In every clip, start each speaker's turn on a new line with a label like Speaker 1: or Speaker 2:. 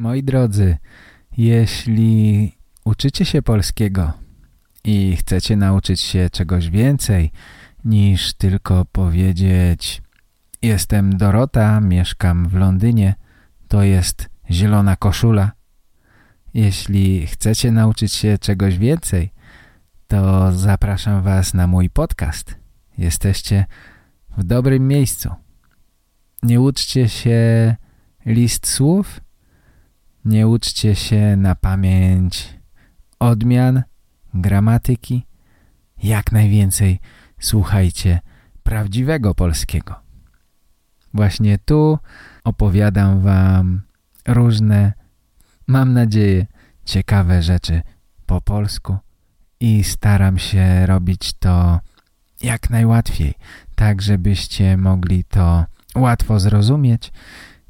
Speaker 1: Moi drodzy, jeśli uczycie się polskiego i chcecie nauczyć się czegoś więcej niż tylko powiedzieć jestem Dorota, mieszkam w Londynie, to jest zielona koszula. Jeśli chcecie nauczyć się czegoś więcej, to zapraszam Was na mój podcast. Jesteście w dobrym miejscu. Nie uczcie się list słów, nie uczcie się na pamięć odmian, gramatyki. Jak najwięcej słuchajcie prawdziwego polskiego. Właśnie tu opowiadam wam różne, mam nadzieję, ciekawe rzeczy po polsku i staram się robić to jak najłatwiej, tak żebyście mogli to łatwo zrozumieć,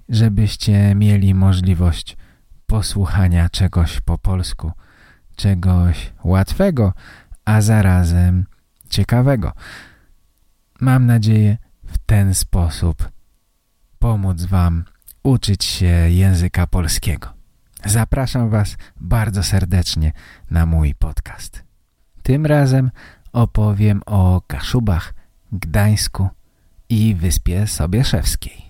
Speaker 1: żebyście mieli możliwość posłuchania czegoś po polsku, czegoś łatwego, a zarazem ciekawego. Mam nadzieję w ten sposób pomóc Wam uczyć się języka polskiego. Zapraszam Was bardzo serdecznie na mój podcast. Tym razem opowiem o Kaszubach, Gdańsku i Wyspie Sobieszewskiej.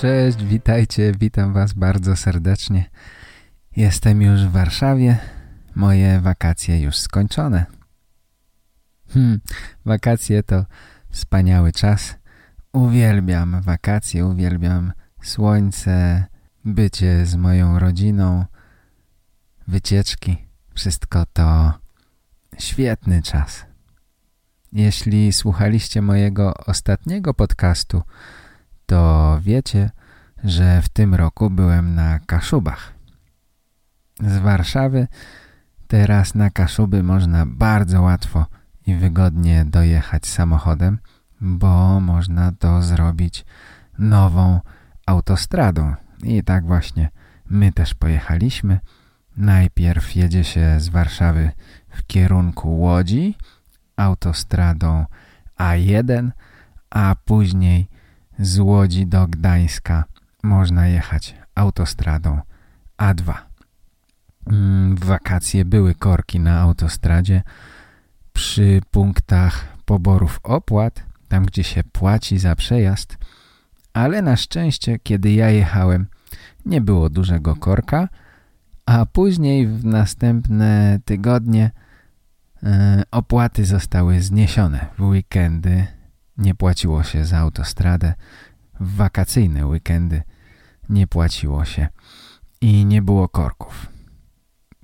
Speaker 1: Cześć, witajcie, witam was bardzo serdecznie. Jestem już w Warszawie, moje wakacje już skończone. Hmm, wakacje to wspaniały czas. Uwielbiam wakacje, uwielbiam słońce, bycie z moją rodziną, wycieczki. Wszystko to świetny czas. Jeśli słuchaliście mojego ostatniego podcastu, to wiecie, że w tym roku byłem na Kaszubach. Z Warszawy teraz na Kaszuby można bardzo łatwo i wygodnie dojechać samochodem, bo można to zrobić nową autostradą. I tak właśnie my też pojechaliśmy. Najpierw jedzie się z Warszawy w kierunku Łodzi autostradą A1, a później z Łodzi do Gdańska można jechać autostradą A2. Mm, w wakacje były korki na autostradzie. Przy punktach poborów opłat, tam gdzie się płaci za przejazd, ale na szczęście, kiedy ja jechałem, nie było dużego korka, a później w następne tygodnie e, opłaty zostały zniesione w weekendy nie płaciło się za autostradę. W wakacyjne weekendy nie płaciło się i nie było korków.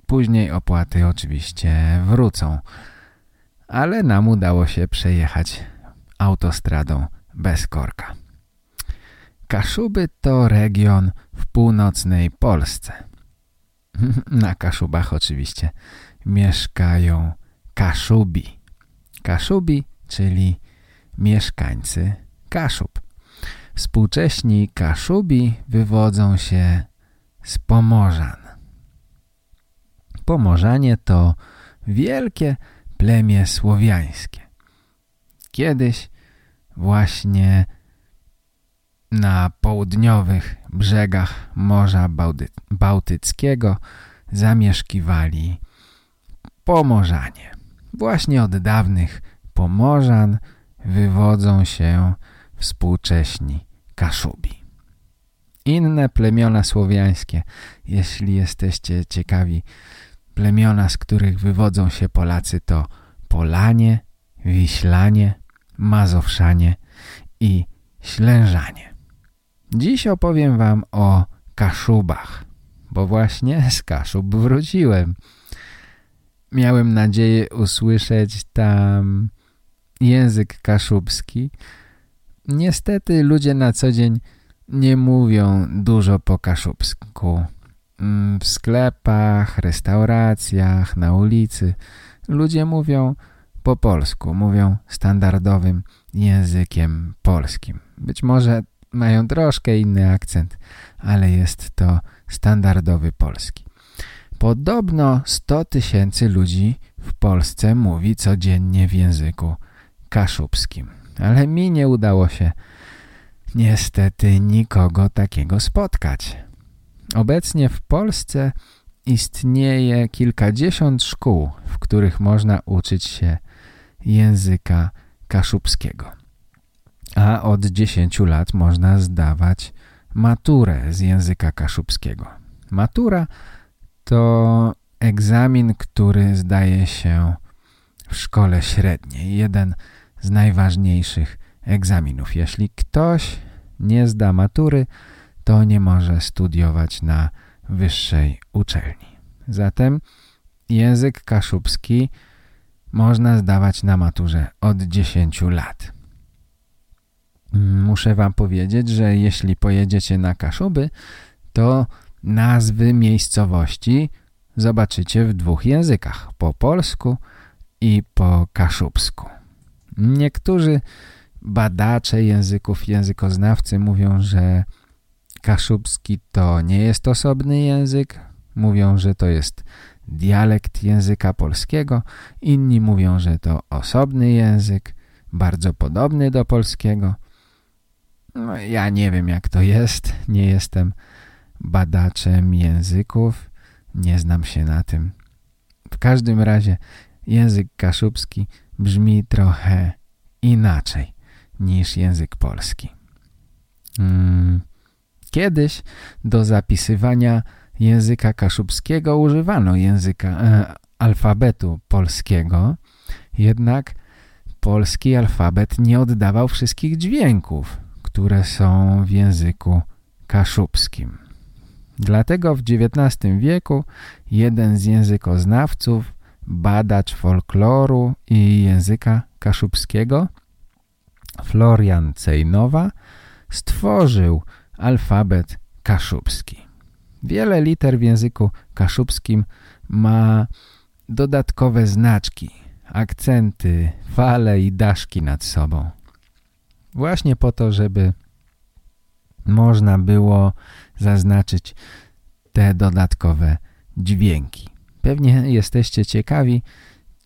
Speaker 1: Później opłaty oczywiście wrócą, ale nam udało się przejechać autostradą bez korka. Kaszuby to region w północnej Polsce. Na Kaszubach oczywiście mieszkają Kaszubi. Kaszubi, czyli mieszkańcy Kaszub. Współcześni Kaszubi wywodzą się z Pomorzan. Pomorzanie to wielkie plemię słowiańskie. Kiedyś właśnie na południowych brzegach Morza Bałty Bałtyckiego zamieszkiwali Pomorzanie. Właśnie od dawnych Pomorzan wywodzą się współcześni Kaszubi. Inne plemiona słowiańskie, jeśli jesteście ciekawi, plemiona, z których wywodzą się Polacy to Polanie, Wiślanie, Mazowszanie i Ślężanie. Dziś opowiem wam o Kaszubach, bo właśnie z Kaszub wróciłem. Miałem nadzieję usłyszeć tam język kaszubski. Niestety ludzie na co dzień nie mówią dużo po kaszubsku. mm, w sklepach, restauracjach, na ulicy ludzie mówią po polsku, mówią standardowym językiem polskim. Być może mają troszkę inny akcent, ale jest to standardowy polski. Podobno 100 tysięcy ludzi w Polsce mówi codziennie w języku kaszubskim, ale mi nie udało się niestety nikogo takiego spotkać. Obecnie w Polsce istnieje kilkadziesiąt szkół, w których można uczyć się języka kaszubskiego. A od 10 lat można zdawać maturę z języka kaszubskiego. Matura to egzamin, który zdaje się w szkole średniej. Jeden z najważniejszych egzaminów. Jeśli ktoś nie zda matury, to nie może studiować na wyższej uczelni. Zatem język kaszubski można zdawać na maturze od 10 lat. Muszę wam powiedzieć, że jeśli pojedziecie na Kaszuby, to nazwy miejscowości zobaczycie w dwóch językach, po polsku i po kaszubsku. Niektórzy badacze języków, językoznawcy mówią, że kaszubski to nie jest osobny język, mówią, że to jest dialekt języka polskiego, inni mówią, że to osobny język, bardzo podobny do polskiego. No, ja nie wiem jak to jest, nie jestem badaczem języków, nie znam się na tym. W każdym razie język kaszubski brzmi trochę inaczej niż język polski. Hmm. Kiedyś do zapisywania języka kaszubskiego używano języka e, alfabetu polskiego, jednak polski alfabet nie oddawał wszystkich dźwięków, które są w języku kaszubskim. Dlatego w XIX wieku jeden z językoznawców, badacz folkloru i języka kaszubskiego, Florian Cejnowa, stworzył alfabet kaszubski. Wiele liter w języku kaszubskim ma dodatkowe znaczki, akcenty, fale i daszki nad sobą. Właśnie po to, żeby można było zaznaczyć te dodatkowe dźwięki. Pewnie jesteście ciekawi,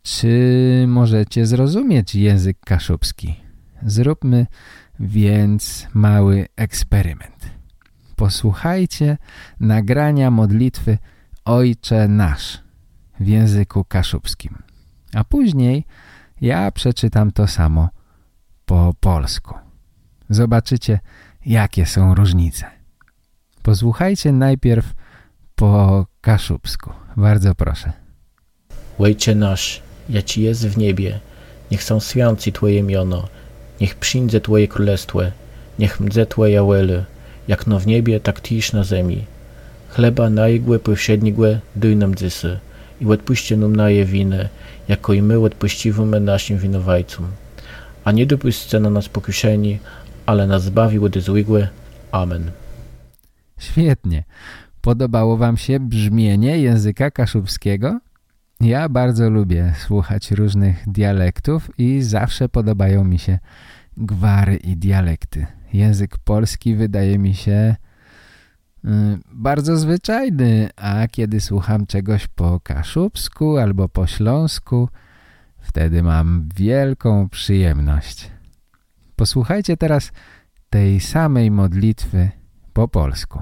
Speaker 1: czy możecie zrozumieć język kaszubski. Zróbmy więc mały eksperyment. Posłuchajcie nagrania modlitwy Ojcze Nasz w języku kaszubskim. A później ja przeczytam to samo po polsku. Zobaczycie, jakie są różnice. Posłuchajcie najpierw po kaszubsku. Bardzo proszę.
Speaker 2: Ojcze nasz, ci jest w niebie, niech są święci Twoje miono, niech przyjdzie Twoje królestwo, niech mdze Twoja wele, jak no w niebie, tak tisz na ziemi. Chleba najgłe powsiednigłe duj nam dzysy i odpuśćcie nam naje winy, jako i my odpuściwamy naszym winowajcom. A nie dopuśćcie na nas pokuszeni, ale nas zbawi od złego. Amen.
Speaker 1: Świetnie. Podobało wam się brzmienie języka kaszubskiego? Ja bardzo lubię słuchać różnych dialektów i zawsze podobają mi się gwary i dialekty. Język polski wydaje mi się y, bardzo zwyczajny, a kiedy słucham czegoś po kaszubsku albo po śląsku, wtedy mam wielką przyjemność. Posłuchajcie teraz tej samej modlitwy po polsku.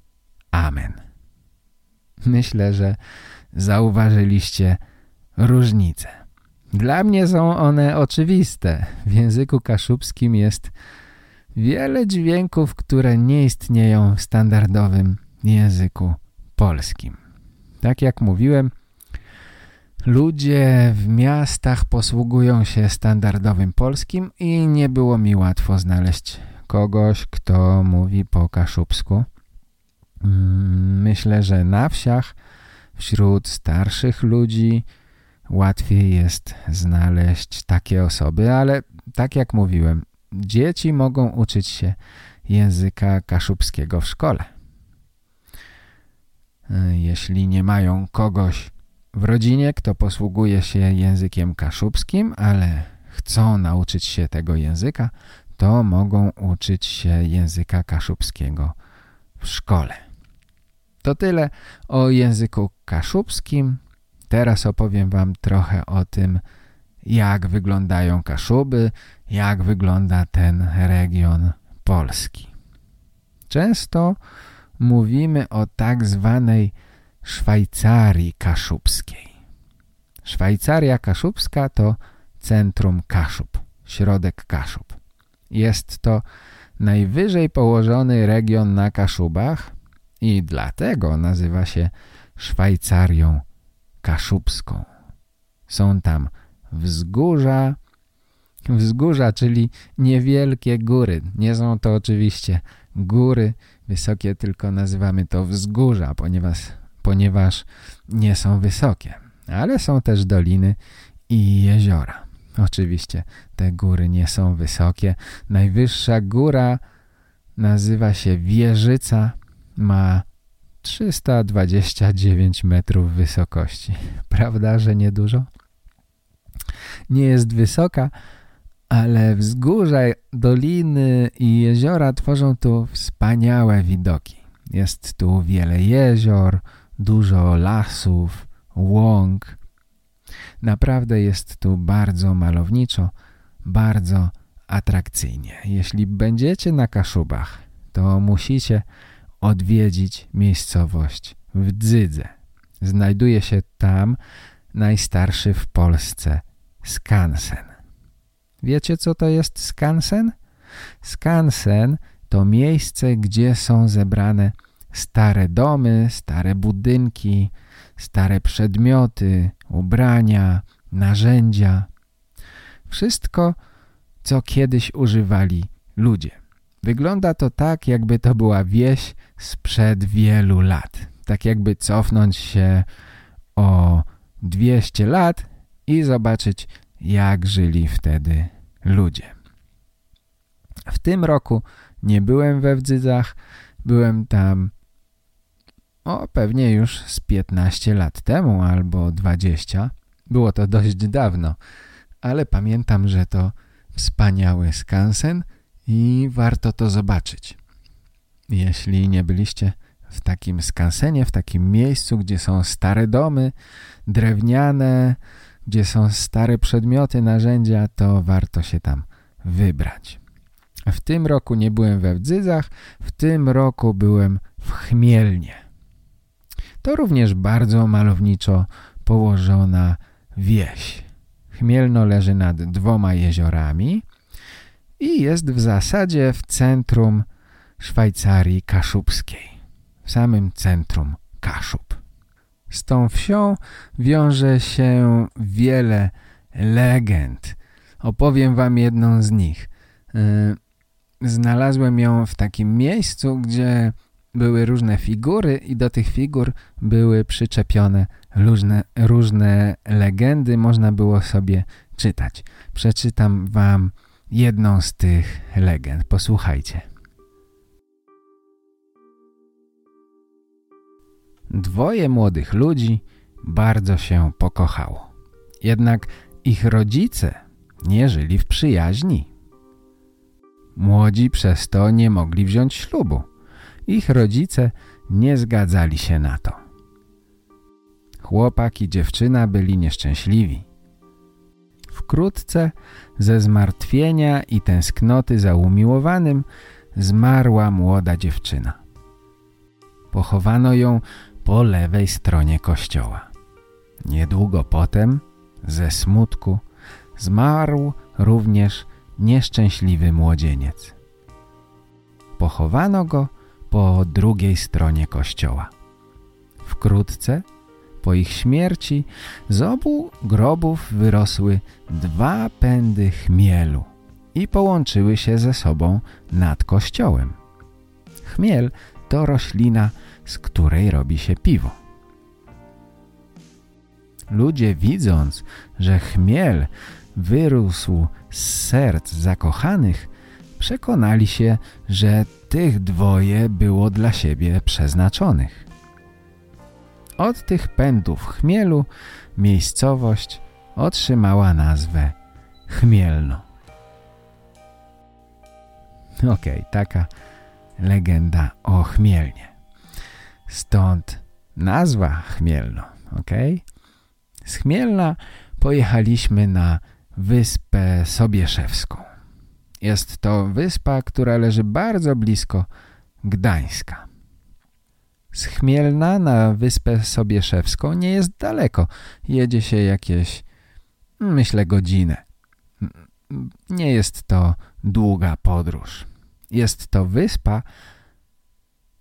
Speaker 1: Amen. Myślę, że zauważyliście różnice. Dla mnie są one oczywiste. W języku kaszubskim jest wiele dźwięków, które nie istnieją w standardowym języku polskim. Tak jak mówiłem, ludzie w miastach posługują się standardowym polskim i nie było mi łatwo znaleźć kogoś, kto mówi po kaszubsku. Mm, myślę, że na wsiach wśród starszych ludzi łatwiej jest znaleźć takie osoby, ale tak jak mówiłem, dzieci mogą uczyć się języka kaszubskiego w szkole. Jeśli nie mają kogoś w rodzinie, kto posługuje się językiem kaszubskim, ale chcą nauczyć się tego języka, to mogą uczyć się języka kaszubskiego w szkole. To tyle o języku kaszubskim. Teraz opowiem Wam trochę o tym, jak wyglądają Kaszuby, jak wygląda ten region Polski. Często mówimy o tak zwanej Szwajcarii Kaszubskiej. Szwajcaria Kaszubska to centrum Kaszub, środek Kaszub. Jest to najwyżej położony region na Kaszubach i dlatego nazywa się Szwajcarią Kaszubską. Są tam wzgórza, wzgórza, czyli niewielkie góry. Nie są to oczywiście góry wysokie, tylko nazywamy to wzgórza, ponieważ, ponieważ nie są wysokie. Ale są też doliny i jeziora. Oczywiście te góry nie są wysokie. Najwyższa góra nazywa się Wieżyca, ma 329 metrów wysokości. Prawda, że niedużo? Nie jest wysoka, ale wzgórza, doliny i jeziora tworzą tu wspaniałe widoki. Jest tu wiele jezior, dużo lasów, łąk. Naprawdę jest tu bardzo malowniczo, bardzo atrakcyjnie. Jeśli będziecie na Kaszubach, to musicie odwiedzić miejscowość w Dzydze. Znajduje się tam najstarszy w Polsce skansen. Wiecie co to jest skansen? Skansen to miejsce, gdzie są zebrane stare domy, stare budynki, stare przedmioty, ubrania, narzędzia. Wszystko, co kiedyś używali ludzie. Wygląda to tak, jakby to była wieś sprzed wielu lat. Tak jakby cofnąć się o 200 lat i zobaczyć, jak żyli wtedy ludzie. W tym roku nie byłem we Wdzydzach, byłem tam o pewnie już z 15 lat temu albo 20. Było to dość dawno, ale pamiętam, że to wspaniały skansen i warto to zobaczyć. Jeśli nie byliście w takim skansenie, w takim miejscu, gdzie są stare domy, drewniane, gdzie są stare przedmioty, narzędzia, to warto się tam wybrać. W tym roku nie byłem we Wdzydzach, w tym roku byłem w Chmielnie. To również bardzo malowniczo położona wieś. Chmielno leży nad dwoma jeziorami i jest w zasadzie w centrum Szwajcarii Kaszubskiej, w samym centrum Kaszub. Z tą wsią wiąże się wiele legend. Opowiem wam jedną z nich. Y, znalazłem ją w takim miejscu, gdzie były różne figury i do tych figur były przyczepione różne, różne legendy. Można było sobie czytać. Przeczytam wam jedną z tych legend. Posłuchajcie. Dwoje młodych ludzi bardzo się pokochało. Jednak ich rodzice nie żyli w przyjaźni. Młodzi przez to nie mogli wziąć ślubu. Ich rodzice nie zgadzali się na to. Chłopak i dziewczyna byli nieszczęśliwi. Wkrótce ze zmartwienia i tęsknoty za umiłowanym zmarła młoda dziewczyna. Pochowano ją po lewej stronie kościoła. Niedługo potem, ze smutku, zmarł również nieszczęśliwy młodzieniec. Pochowano go po drugiej stronie kościoła. Wkrótce po ich śmierci z obu grobów wyrosły dwa pędy chmielu i połączyły się ze sobą nad kościołem. Chmiel to roślina, z której robi się piwo. Ludzie widząc, że chmiel wyrósł z serc zakochanych, przekonali się, że tych dwoje było dla siebie przeznaczonych. Od tych pędów chmielu miejscowość otrzymała nazwę Chmielno. Okej, okay, taka legenda o Chmielnie. Stąd nazwa Chmielno, ok? Z Chmielna pojechaliśmy na wyspę Sobieszewską. Jest to wyspa, która leży bardzo blisko Gdańska. Z Chmielna na wyspę Sobieszewską nie jest daleko. Jedzie się jakieś, myślę, godzinę. Nie jest to długa podróż. Jest to wyspa,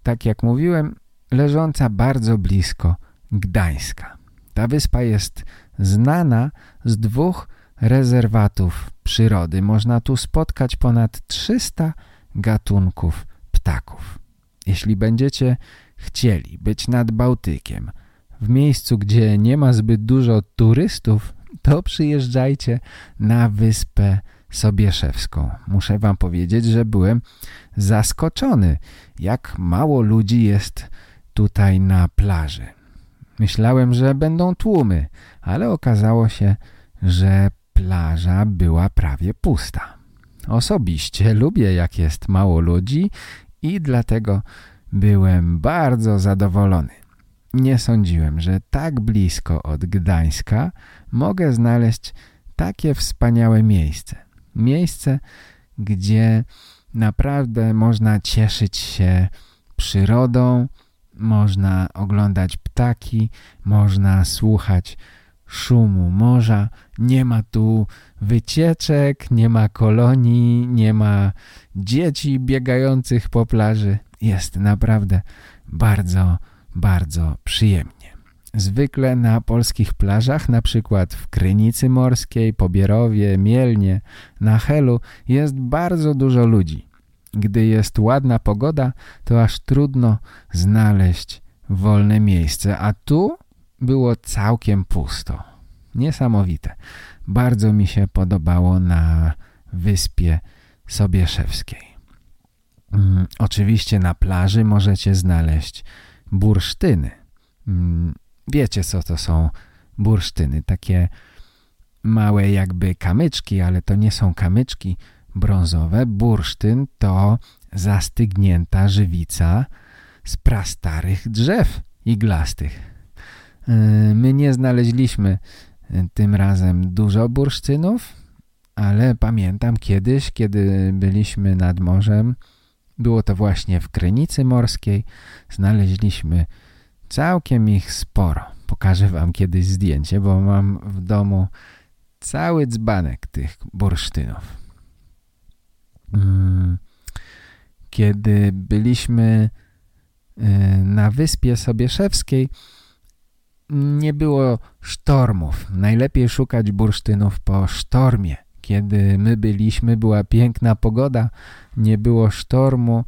Speaker 1: tak jak mówiłem, leżąca bardzo blisko Gdańska. Ta wyspa jest znana z dwóch rezerwatów przyrody. Można tu spotkać ponad 300 gatunków ptaków. Jeśli będziecie chcieli być nad Bałtykiem, w miejscu, gdzie nie ma zbyt dużo turystów, to przyjeżdżajcie na wyspę Sobieszewską. Muszę wam powiedzieć, że byłem zaskoczony, jak mało ludzi jest tutaj na plaży. Myślałem, że będą tłumy, ale okazało się, że plaża była prawie pusta. Osobiście lubię, jak jest mało ludzi i dlatego byłem bardzo zadowolony. Nie sądziłem, że tak blisko od Gdańska mogę znaleźć takie wspaniałe miejsce. Miejsce, gdzie naprawdę można cieszyć się przyrodą, można oglądać ptaki, można słuchać szumu morza. Nie ma tu wycieczek, nie ma kolonii, nie ma dzieci biegających po plaży. Jest naprawdę bardzo, bardzo przyjemnie. Zwykle na polskich plażach, na przykład w Krynicy Morskiej, Pobierowie, Mielnie, na Helu jest bardzo dużo ludzi. Gdy jest ładna pogoda, to aż trudno znaleźć wolne miejsce, a tu było całkiem pusto. Niesamowite. Bardzo mi się podobało na wyspie Sobieszewskiej. Mm, oczywiście na plaży możecie znaleźć bursztyny. Mm, wiecie co to są bursztyny, takie małe jakby kamyczki, ale to nie są kamyczki brązowe. Bursztyn to zastygnięta żywica z prastarych drzew iglastych. E, my nie znaleźliśmy e, tym razem dużo bursztynów, ale pamiętam kiedyś, kiedy byliśmy nad morzem, było to właśnie w Krynicy Morskiej, znaleźliśmy całkiem ich sporo. Pokażę wam kiedyś zdjęcie, bo mam w domu cały dzbanek tych bursztynów. Mm, kiedy byliśmy e, na wyspie Sobieszewskiej, nie było sztormów. Najlepiej szukać bursztynów po sztormie. Kiedy my byliśmy, była piękna pogoda, nie było sztormu,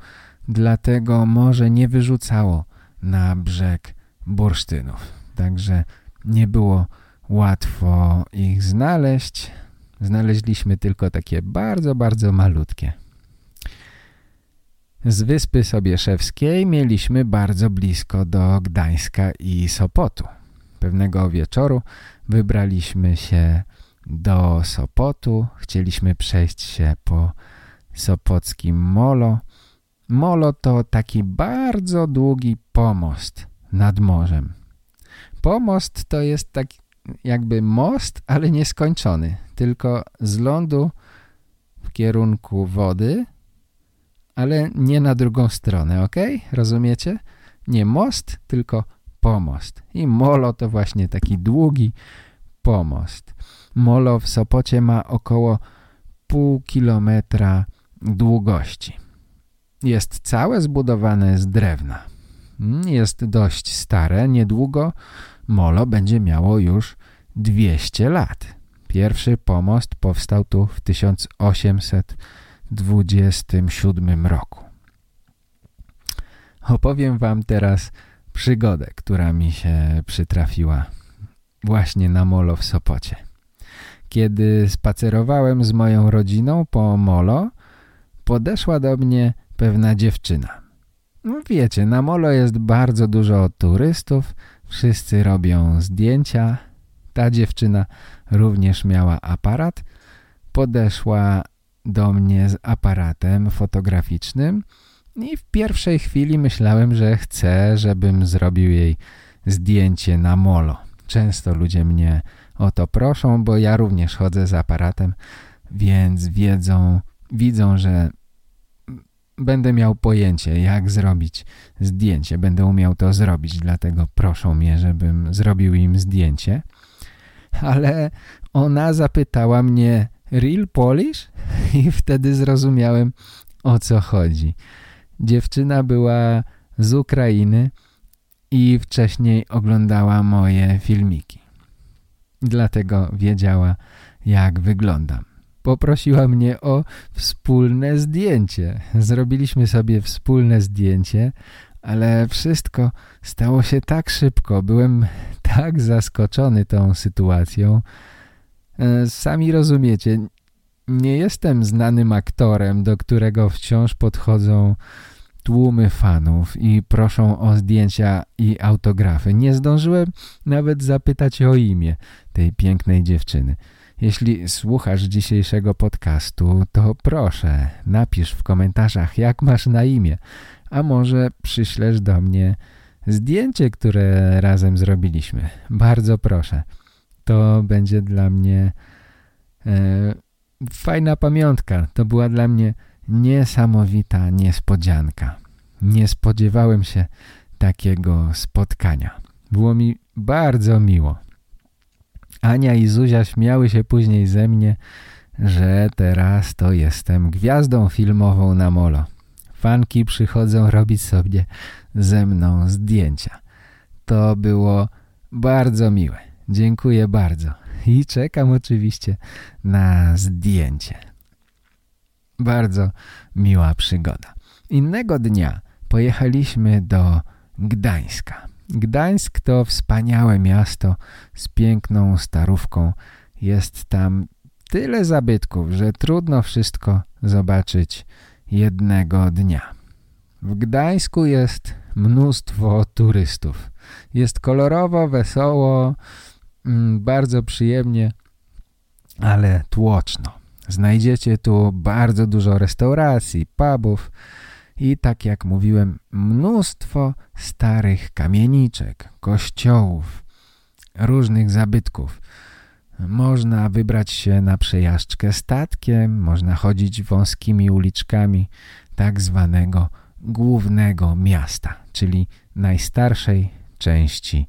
Speaker 1: dlatego morze nie wyrzucało na brzeg bursztynów. Także nie było łatwo ich znaleźć. Znaleźliśmy tylko takie bardzo, bardzo malutkie. Z Wyspy Sobieszewskiej mieliśmy bardzo blisko do Gdańska i Sopotu. Pewnego wieczoru wybraliśmy się do Sopotu. Chcieliśmy przejść się po sopockim molo. Molo to taki bardzo długi pomost nad morzem. Pomost to jest taki jakby most, ale nieskończony. Tylko z lądu w kierunku wody, ale nie na drugą stronę, ok? Rozumiecie? Nie most, tylko pomost. I molo to właśnie taki długi pomost. Molo w Sopocie ma około pół kilometra długości. Jest całe zbudowane z drewna. jest dość stare. Niedługo Molo będzie miało już 200 lat. Pierwszy pomost powstał tu w 1827 roku. Opowiem wam teraz przygodę, która mi się przytrafiła właśnie na Molo w Sopocie. Kiedy spacerowałem z moją rodziną po Molo, podeszła do mnie pewna dziewczyna. No wiecie, na Molo jest bardzo dużo turystów, wszyscy robią zdjęcia. Ta dziewczyna również miała aparat. Podeszła do mnie z aparatem fotograficznym i w pierwszej chwili myślałem, że chce, żebym zrobił jej zdjęcie na molo. Często ludzie mnie o to proszą, bo ja również chodzę z aparatem, więc wiedzą, widzą, że będę miał pojęcie, jak zrobić zdjęcie. Będę umiał to zrobić, dlatego proszą mnie, żebym zrobił im zdjęcie. Ale ona zapytała mnie real Polish? I wtedy zrozumiałem, o co chodzi. Dziewczyna była z Ukrainy i wcześniej oglądała moje filmiki. Dlatego wiedziała, jak wyglądam. Poprosiła mnie o wspólne zdjęcie. Zrobiliśmy sobie wspólne zdjęcie, ale wszystko stało się tak szybko. Byłem tak zaskoczony tą sytuacją. E, sami rozumiecie, nie jestem znanym aktorem, do którego wciąż podchodzą tłumy fanów i proszą o zdjęcia i autografy. Nie zdążyłem nawet zapytać o imię tej pięknej dziewczyny. Jeśli słuchasz dzisiejszego podcastu, to proszę, napisz w komentarzach, jak masz na imię, a może przyślesz do mnie zdjęcie, które razem zrobiliśmy. Bardzo proszę. To będzie dla mnie e, fajna pamiątka. To była dla mnie niesamowita niespodzianka. Nie spodziewałem się takiego spotkania. Było mi bardzo miło. Ania i Zuzia śmiały się później ze mnie, że teraz to jestem gwiazdą filmową na molo. Fanki przychodzą robić sobie ze mną zdjęcia. To było bardzo miłe. Dziękuję bardzo. I czekam oczywiście na zdjęcie. Bardzo miła przygoda. Innego dnia pojechaliśmy do Gdańska. Gdańsk to wspaniałe miasto z piękną starówką. Jest tam tyle zabytków, że trudno wszystko zobaczyć jednego dnia. W Gdańsku jest mnóstwo turystów. Jest kolorowo, wesoło, mm, bardzo przyjemnie, ale tłoczno. Znajdziecie tu bardzo dużo restauracji, pubów i tak jak mówiłem, mnóstwo starych kamieniczek, kościołów, różnych zabytków. Można wybrać się na przejażdżkę statkiem, można chodzić wąskimi uliczkami tak zwanego głównego miasta, czyli najstarszej części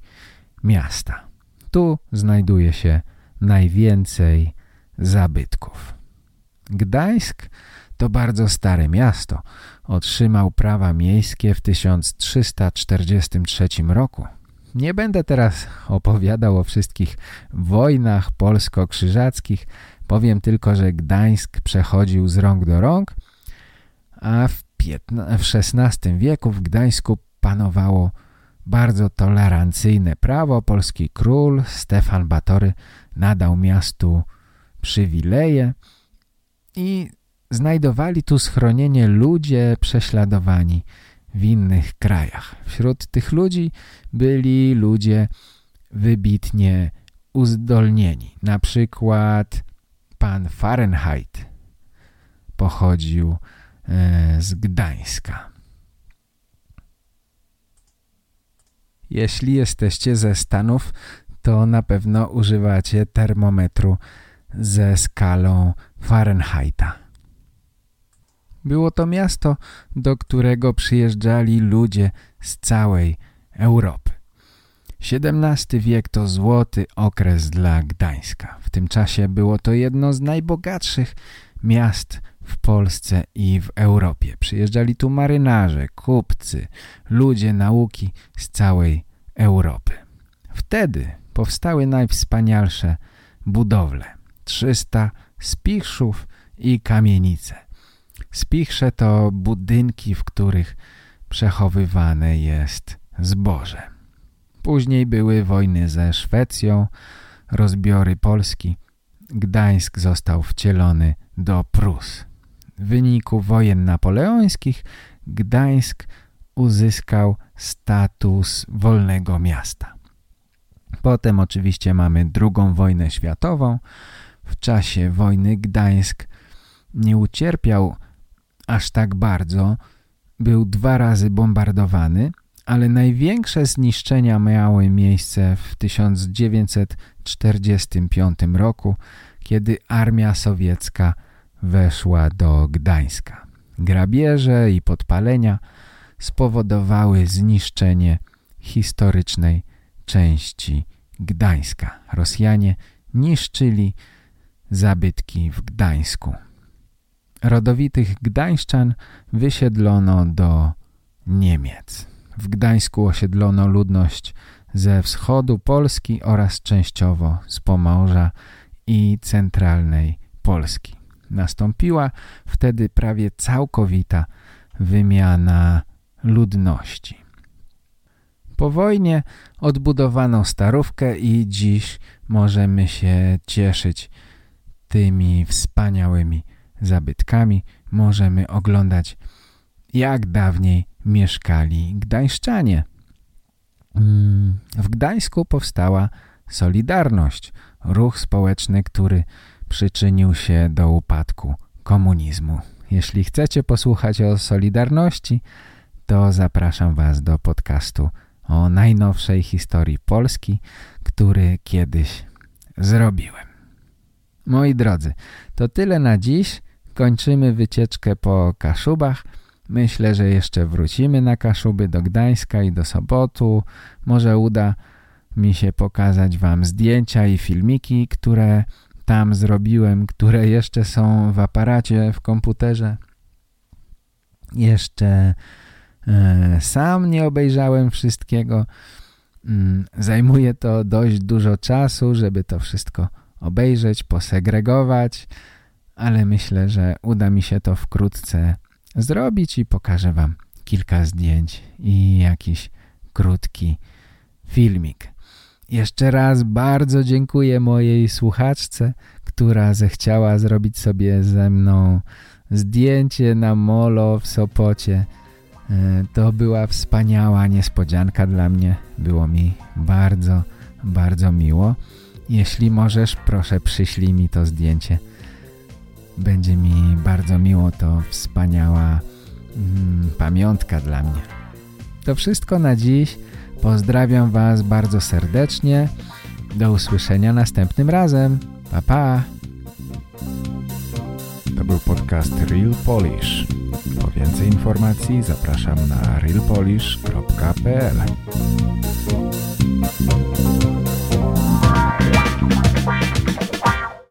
Speaker 1: miasta. Tu znajduje się najwięcej zabytków. Gdańsk to bardzo stare miasto. Otrzymał prawa miejskie w 1343 roku. Nie będę teraz opowiadał o wszystkich wojnach polsko-krzyżackich. Powiem tylko, że Gdańsk przechodził z rąk do rąk, a w, w XVI wieku w Gdańsku panowało bardzo tolerancyjne prawo. Polski król Stefan Batory nadał miastu przywileje i znajdowali tu schronienie ludzie prześladowani w innych krajach. Wśród tych ludzi byli ludzie wybitnie uzdolnieni. Na przykład pan Fahrenheit pochodził e, z Gdańska. Jeśli jesteście ze Stanów, to na pewno używacie termometru ze skalą Fahrenheita. Było to miasto, do którego przyjeżdżali ludzie z całej Europy. XVII wiek to złoty okres dla Gdańska. W tym czasie było to jedno z najbogatszych miast w Polsce i w Europie. Przyjeżdżali tu marynarze, kupcy, ludzie nauki z całej Europy. Wtedy powstały najwspanialsze budowle. 300 spichrzów i kamienice. Spichrze to budynki, w których przechowywane jest zboże. Później były wojny ze Szwecją, rozbiory Polski. Gdańsk został wcielony do Prus. W wyniku wojen napoleońskich Gdańsk uzyskał status wolnego miasta. Potem oczywiście mamy drugą wojnę światową. W czasie wojny Gdańsk nie ucierpiał aż tak bardzo. Był dwa razy bombardowany, ale największe zniszczenia miały miejsce w 1945 roku, kiedy armia sowiecka weszła do Gdańska. Grabieże i podpalenia spowodowały zniszczenie historycznej części Gdańska. Rosjanie niszczyli zabytki w Gdańsku. Rodowitych Gdańszczan wysiedlono do Niemiec. W Gdańsku osiedlono ludność ze wschodu Polski oraz częściowo z Pomorza i centralnej Polski. Nastąpiła wtedy prawie całkowita wymiana ludności. Po wojnie odbudowano Starówkę i dziś możemy się cieszyć tymi wspaniałymi zabytkami. Możemy oglądać jak dawniej mieszkali gdańszczanie. Mm, w Gdańsku powstała Solidarność, ruch społeczny, który przyczynił się do upadku komunizmu. Jeśli chcecie posłuchać o Solidarności, to zapraszam Was do podcastu o najnowszej historii Polski, który kiedyś zrobiłem. Moi drodzy, to tyle na dziś. Kończymy wycieczkę po Kaszubach. Myślę, że jeszcze wrócimy na Kaszuby do Gdańska i do Sobotu. Może uda mi się pokazać Wam zdjęcia i filmiki, które tam zrobiłem, które jeszcze są w aparacie, w komputerze. Jeszcze e, sam nie obejrzałem wszystkiego. Mm, zajmuje to dość dużo czasu, żeby to wszystko obejrzeć, posegregować, ale myślę, że uda mi się to wkrótce zrobić i pokażę Wam kilka zdjęć i jakiś krótki filmik. Jeszcze raz bardzo dziękuję mojej słuchaczce, która zechciała zrobić sobie ze mną zdjęcie na molo w Sopocie. E, to była wspaniała niespodzianka dla mnie. Było mi bardzo, bardzo miło. Jeśli możesz, proszę przyślij mi to zdjęcie. Będzie mi bardzo miło, to wspaniała mm, pamiątka dla mnie. To wszystko na dziś. Pozdrawiam Was bardzo serdecznie. Do usłyszenia następnym razem. Pa, pa.
Speaker 3: To był podcast Real Polish. Po więcej informacji zapraszam na realpolish.pl